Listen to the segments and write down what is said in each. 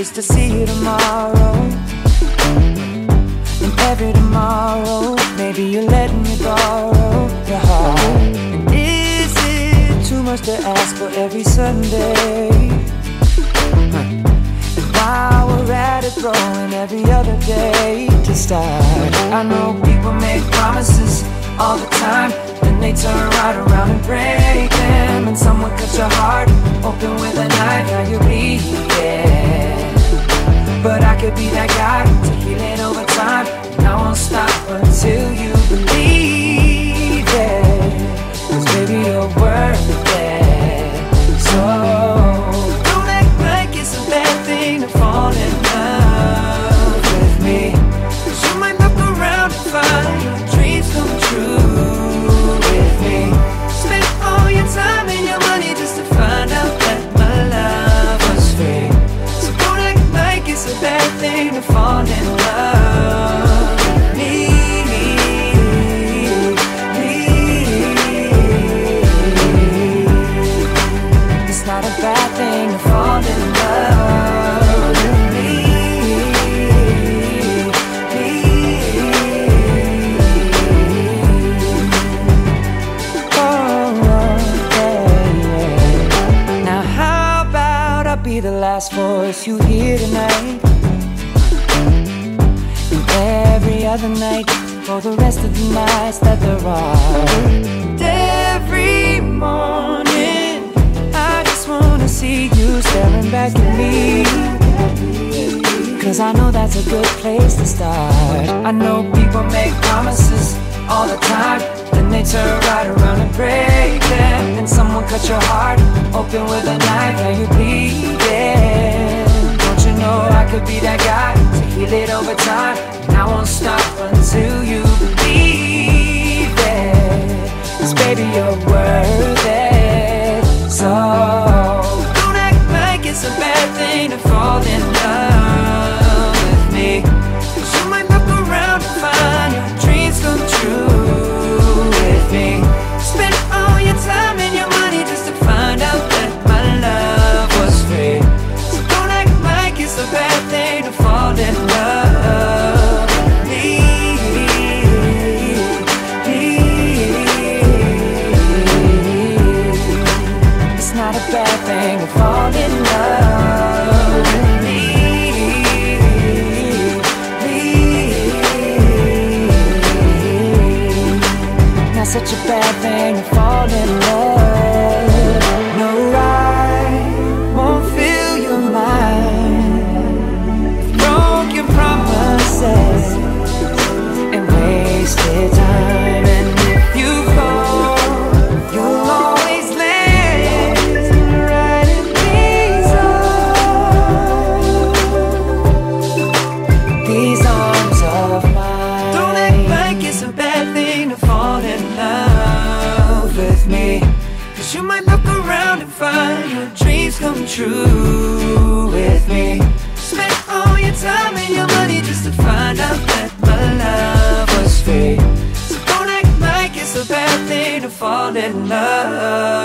is to see you tomorrow. And every tomorrow, maybe you're letting me borrow your heart. And is it too much to ask for every Sunday? And while we're at it, throwing every other day to start. I know people make promises all the time, then they turn right around and break them. And someone cut your heart open with a knife, now you're bleeding. Be that guy a bad thing to fall in love with me. Oh, yeah, yeah. Now, how about I be the last voice you hear tonight? And every other night for the rest of the nights that there are. Back at me. Cause I know that's a good place to start. I know people make promises all the time, then they turn right around and break them. And someone cut your heart open with a knife, now you bleeding. Don't you know I could be that guy to heal it over time? And I won't stop until you believe it. Cause baby, you're worth bad thing to fall in love. You might look around and find your dreams come true with me. Spend all your time and your money just to find out that my love was free. So don't act like it's a bad thing to fall in love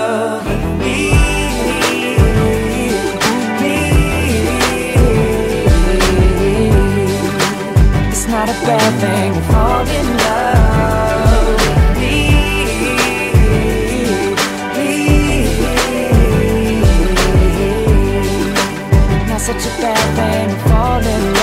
laughing, falling